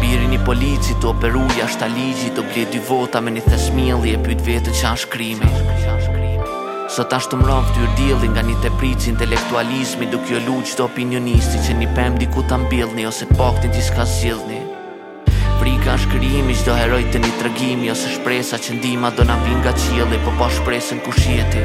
Biri i policit tu operu jashta ligjit Tu ble dy vota me një thes mielli e pyt veten ça ashtë krimi Sot asht tu mrojt fëtyrë dielli nga një tepricë intelektualizmi Duke ju lut çdo opinionisti që një pemë diku ta mbillni Ose paktën diçka zgjidhni Frika është krijimi çdo heroi të një tregimi Ose shpresa që ndihma do na vijë nga qielli Po pa shpresën kush e gjeti